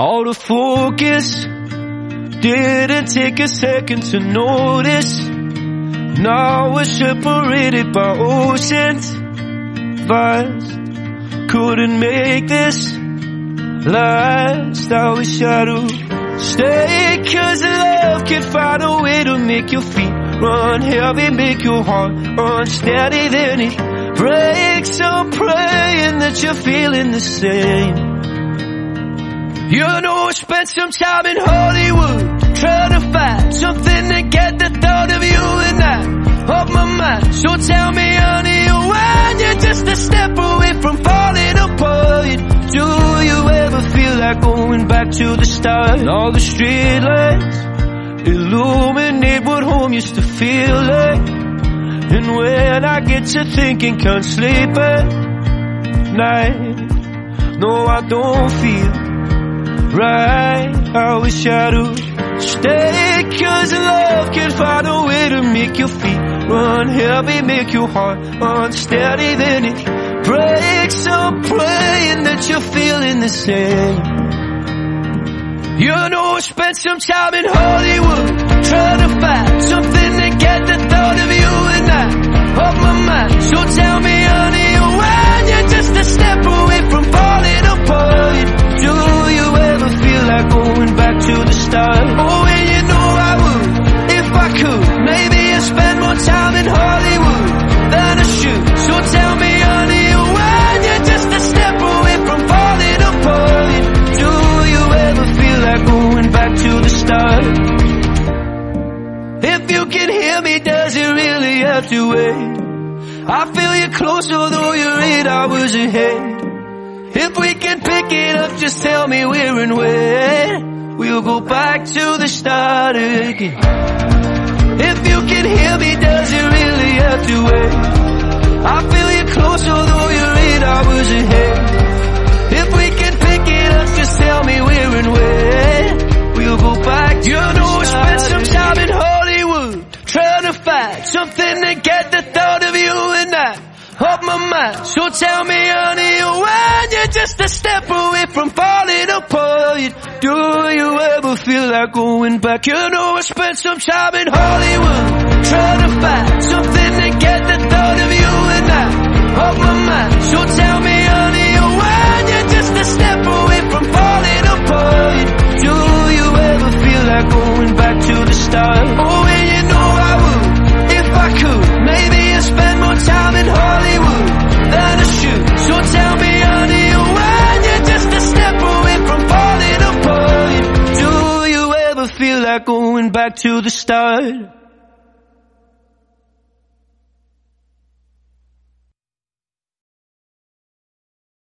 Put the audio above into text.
All the focus didn't take a second to notice. Now we're separated by oceans vast. Couldn't make this last. I I'd stay cause love can find a way to make your feet run heavy, make your heart unsteady. Then it breaks. I'm praying that you're feeling the same. You know I spent some time in Hollywood Trying to find something to get the thought of you and I Off my mind. So tell me honey when you're just a step away from falling apart Do you ever feel like going back to the start? All the street lights Illuminate what home used to feel like. And when I get to thinking can't sleep at night. No I don't feel right. I wish I'd stay, cause love can find a way to make your feet run heavy, make your heart unsteady, then it breaks. I'm praying that you're feeling the same. You know I spent some time in Hollywood hear me, does it really have to wait? I feel you close, although you're eight hours ahead. If we can pick it up, just tell me where and when. We'll go back to the start again. If you can hear me, off my mind. So tell me, honey, when you're just a step away from falling apart, do you ever feel like going back? You know I spent some time in Hollywood trying to find going back to the start?